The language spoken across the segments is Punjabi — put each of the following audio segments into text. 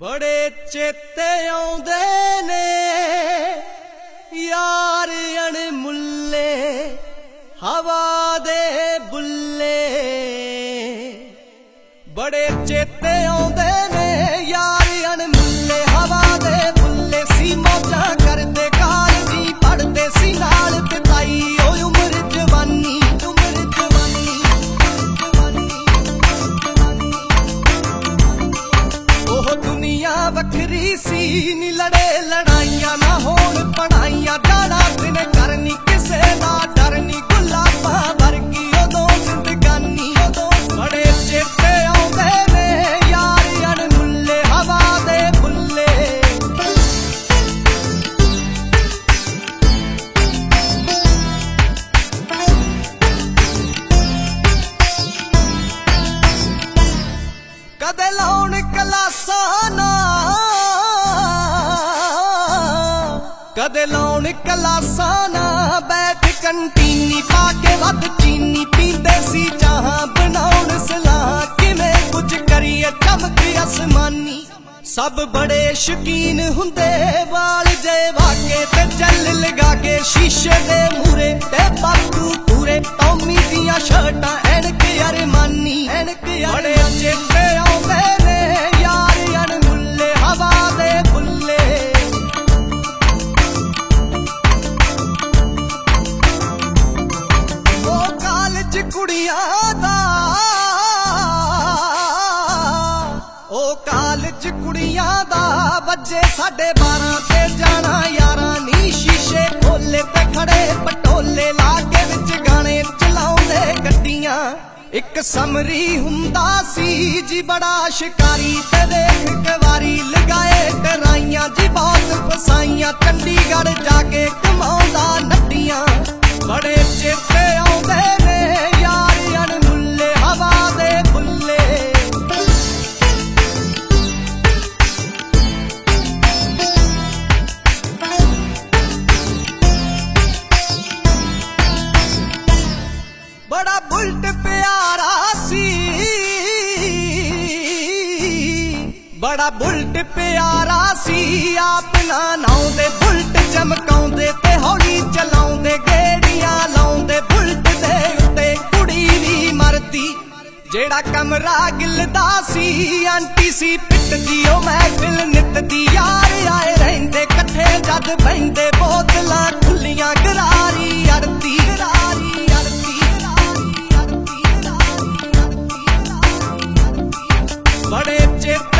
ਬੜੇ ਚੇਤੇ ਆਉਂਦੇ ਨੇ ਯਾਰ ਅਣਮੁੱਲੇ ਹਵਾ ਦੇ ਬੁੱਲੇ। ਬੜੇ ਚੇਤੇ ਆਉਂਦੇ ਨੇ ਵੱਖਰੀ ਸੀ ਨੀ ਲੜੇ ਲੜਾਈਆਂ ਨਾ ਹੋਣ ਪੜਾਈਆਂ ਜਾਣਾ ਦਿਨ ਕਦੇ ਲਾਉਣ ਕਲਾਸਾਂ ਨਾ ਬੈਠ ਕੰਟੀਨੀ ਪਾ ਕੇ ਵੱਧ ਚੀਨੀ ਪੀਂਦੇ ਸੀ ਚਾਹਾਂ ਬਣਾਉਣ ਸਲਾਹ। ਕਿਵੇਂ ਕੁਝ ਕਰੀਏ ਚਮਕ ਅਸਮਾਨੀ। ਸਭ ਬੜੇ ਸ਼ਕੀਨ ਹੁੰਦੇ ਵਾਲ ਜੇ ਵਾਕੇ ਤੇ ਚੱਲ ਲਗਾ ਕੇ ਸ਼ੀਸ਼ੇ ਦੇ ਕੁੜੀਆਂ ਦਾ। ਉਹ ਕਾਲਜ ਕੁੜੀਆਂ ਦਾ ਵੱਜੇ ਸਾਡੇ 12 ਤੇ ਜਾਣਾ, ਯਾਰਾਂ ਨੀ ਸ਼ੀਸ਼ੇ ਖੋਲੇ ਤੇ ਖੜੇ ਪਟੋਲੇ ਲਾ ਕੇ ਵਿੱਚ ਗਾਣੇ ਚਲਾਉਂਦੇ ਗੱਡੀਆਂ। ਇੱਕ ਸਮਰੀ ਹੁੰਦਾ ਸੀ ਜੀ ਬੜਾ ਸ਼ਿਕਾਰੀ ਤੇ ਦੇਖ ਕਵਾਰੀ ਲਗਾਏ ਕਰਾਈਆਂ ਜੀ ਬਹੁਤ ਫਸਾਈਆਂ, ਚੰਡੀਗੜ੍ਹ ਬੜਾ ਬੁਲਟ ਪਿਆਰਾ ਸੀ, ਆਪਣਾ ਨਾਉਂਦੇ ਬੁਲਟ ਚਮਕਾਉਂਦੇ ਤੇ ਹੌਲੀ ਚਲਾਉਂਦੇ, ਗੇੜੀਆਂ ਲਾਉਂਦੇ ਬੁਲਟ ਦੇ ਉੱਤੇ ਕੁੜੀ ਵੀ ਮਰਦੀ। ਜਿਹੜਾ ਕਮਰਾ ਗਿਲਦਾ ਸੀ, ਆਂਟੀ ਸੀ ਪਿੱਟਦੀ, ਉਹ ਮਹਿਫਿਲ ਨਿੱਤ ਦੀ ਯਾਰ ਆਏ ਰਹਿੰਦੇ, ਇਕੱਠੇ ਜਦ ਬੈਂਦੇ ਬੋਤਲਾਂ ਖੁੱਲੀਆਂ, ਗਰਾਰੀ ਅੜਦੀ ਗਰਾਰੀ ਅੜਦੀ ਬੜੇ ਚੇਤੇ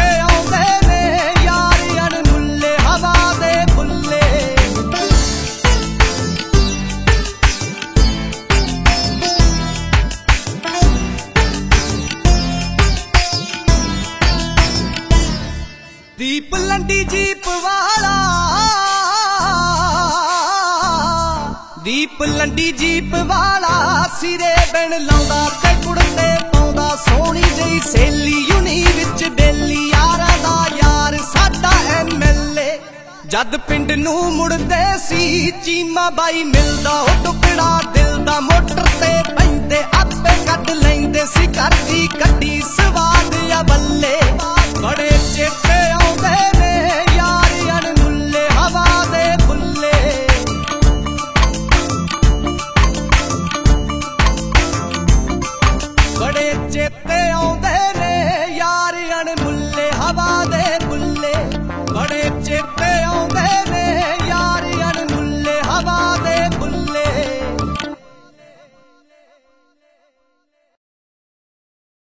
ਦੀਪ ਲੰਡੀ ਜੀਪ ਵਾਲਾ। ਦੀਪ ਲੰਡੀ ਜੀਪ ਵਾਲਾ ਸਿਰੇ ਬਣ ਲਾਉਂਦਾ ਤੇ ਕੁੜਤੇ ਪਾਉਂਦਾ। ਸੋਹਣੀ ਜਈ ਸੇਲੀ ਯੂਨੀ ਵਿੱਚ ਬੇਲੀ, ਯਾਰਾਂ ਦਾ ਯਾਰ ਸਾਡਾ ਐਮਐਲਏ ਜਦ ਪਿੰਡ ਨੂੰ ਮੁੜਦੇ ਸੀ, ਚੀਮਾ ਬਾਈ ਮਿਲਦਾ, ਉਹ ਟੁਕੜਾ ਦਿਲ ਦਾ ਮੋਟਰ ਤੇ ਬੜੇ ਚੇਤੇ